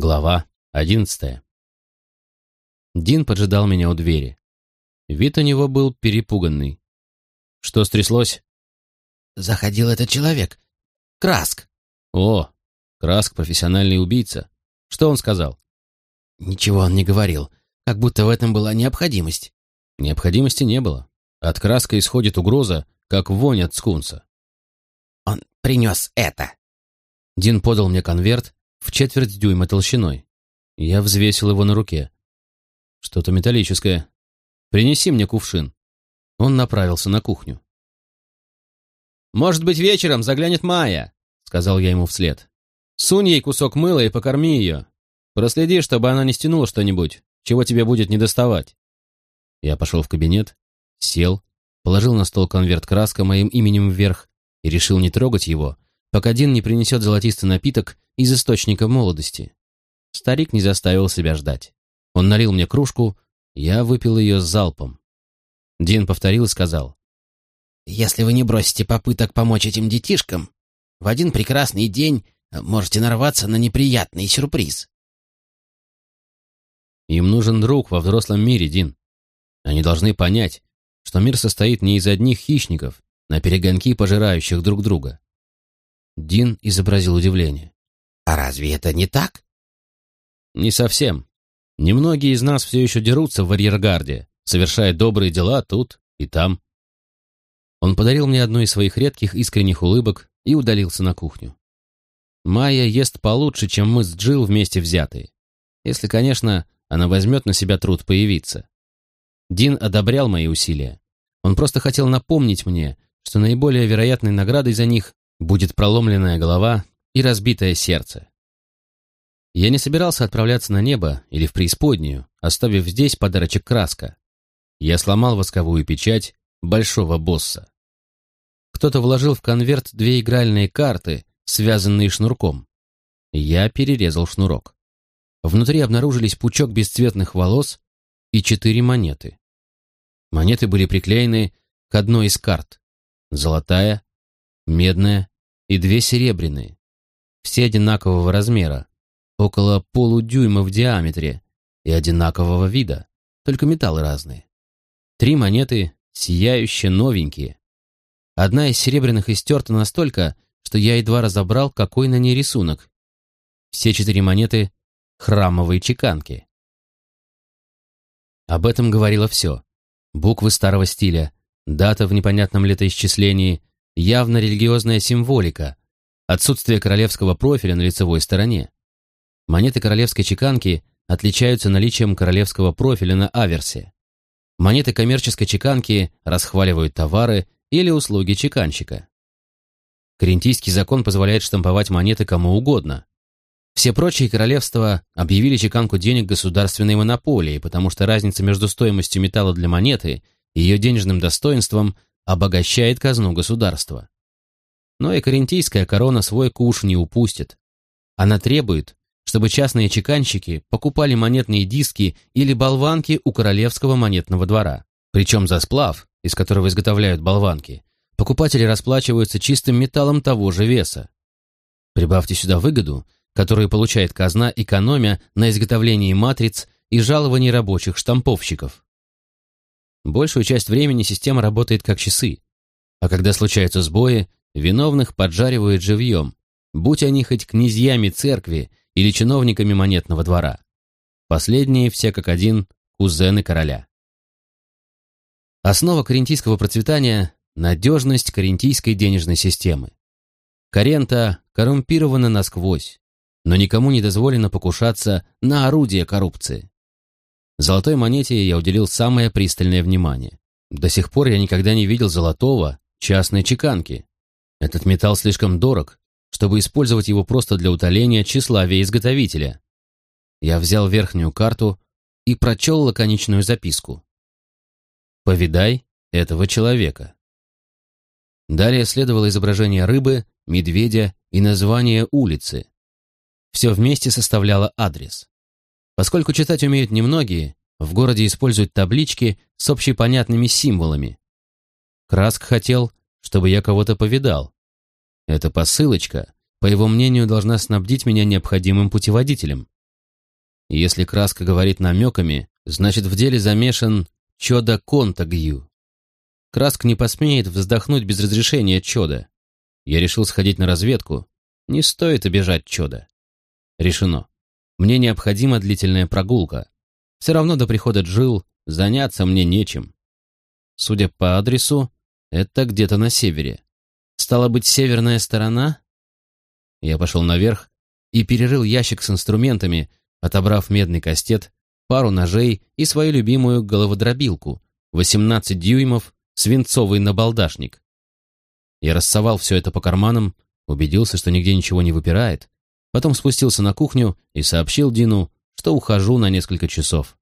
Глава одиннадцатая. Дин поджидал меня у двери. Вид у него был перепуганный. Что стряслось? Заходил этот человек. Краск. О, Краск профессиональный убийца. Что он сказал? Ничего он не говорил, как будто в этом была необходимость. Необходимости не было. От Краска исходит угроза, как вонь от скунса. Он принес это. Дин подал мне конверт, в четверть дюйма толщиной. Я взвесил его на руке. Что-то металлическое. Принеси мне кувшин. Он направился на кухню. «Может быть, вечером заглянет Майя», — сказал я ему вслед. «Сунь ей кусок мыла и покорми ее. Проследи, чтобы она не стянула что-нибудь, чего тебе будет недоставать». Я пошел в кабинет, сел, положил на стол конверт краска моим именем вверх и решил не трогать его, пока Дин не принесет золотистый напиток из источника молодости. Старик не заставил себя ждать. Он налил мне кружку, я выпил ее с залпом. Дин повторил и сказал. «Если вы не бросите попыток помочь этим детишкам, в один прекрасный день можете нарваться на неприятный сюрприз». Им нужен друг во взрослом мире, Дин. Они должны понять, что мир состоит не из одних хищников, на перегонки пожирающих друг друга. Дин изобразил удивление. А разве это не так? Не совсем. Немногие из нас все еще дерутся в арьергарде, совершая добрые дела тут и там. Он подарил мне одну из своих редких искренних улыбок и удалился на кухню. Майя ест получше, чем мы с Джилл вместе взятые. Если, конечно, она возьмет на себя труд появиться. Дин одобрял мои усилия. Он просто хотел напомнить мне, что наиболее вероятной наградой за них будет проломленная голова и разбитое сердце. Я не собирался отправляться на небо или в преисподнюю, оставив здесь подарочек краска. Я сломал восковую печать большого босса. Кто-то вложил в конверт две игральные карты, связанные шнурком. Я перерезал шнурок. Внутри обнаружились пучок бесцветных волос и четыре монеты. Монеты были приклеены к одной из карт. Золотая, медная и две серебряные все одинакового размера, около полудюйма в диаметре и одинакового вида, только металлы разные. Три монеты, сияющие новенькие. Одна из серебряных истерта настолько, что я едва разобрал, какой на ней рисунок. Все четыре монеты — храмовые чеканки. Об этом говорило все. Буквы старого стиля, дата в непонятном летоисчислении, явно религиозная символика, Отсутствие королевского профиля на лицевой стороне. Монеты королевской чеканки отличаются наличием королевского профиля на аверсе. Монеты коммерческой чеканки расхваливают товары или услуги чеканщика. Карентийский закон позволяет штамповать монеты кому угодно. Все прочие королевства объявили чеканку денег государственной монополией, потому что разница между стоимостью металла для монеты и ее денежным достоинством обогащает казну государства. Но и карентийская корона свой куш не упустит. Она требует, чтобы частные чеканщики покупали монетные диски или болванки у королевского монетного двора. Причем за сплав, из которого изготовляют болванки, покупатели расплачиваются чистым металлом того же веса. Прибавьте сюда выгоду, которую получает казна, экономя на изготовлении матриц и жалований рабочих штамповщиков. Большую часть времени система работает как часы, а когда случаются сбои, Виновных поджаривают живьем, будь они хоть князьями церкви или чиновниками монетного двора. Последние все как один кузены короля. Основа карентийского процветания – надежность карентийской денежной системы. Карента коррумпирована насквозь, но никому не дозволено покушаться на орудие коррупции. Золотой монете я уделил самое пристальное внимание. До сих пор я никогда не видел золотого частной чеканки, этот металл слишком дорог, чтобы использовать его просто для утоления тщеславия изготовителя. Я взял верхнюю карту и прочел лаконичную записку. «Повидай этого человека». Далее следовало изображение рыбы, медведя и название улицы. Все вместе составляло адрес. Поскольку читать умеют немногие, в городе используют таблички с общепонятными символами. Краск хотел, чтобы я кого-то повидал. Эта посылочка, по его мнению, должна снабдить меня необходимым путеводителем. Если краска говорит намеками, значит в деле замешан Чода Контагью. Краск не посмеет вздохнуть без разрешения Чода. Я решил сходить на разведку. Не стоит обижать Чода. Решено. Мне необходима длительная прогулка. Все равно до прихода Джил заняться мне нечем. Судя по адресу, это где-то на севере. Стало быть, северная сторона? Я пошел наверх и перерыл ящик с инструментами, отобрав медный кастет, пару ножей и свою любимую головодробилку, 18 дюймов, свинцовый набалдашник. Я рассовал все это по карманам, убедился, что нигде ничего не выпирает, потом спустился на кухню и сообщил Дину, что ухожу на несколько часов.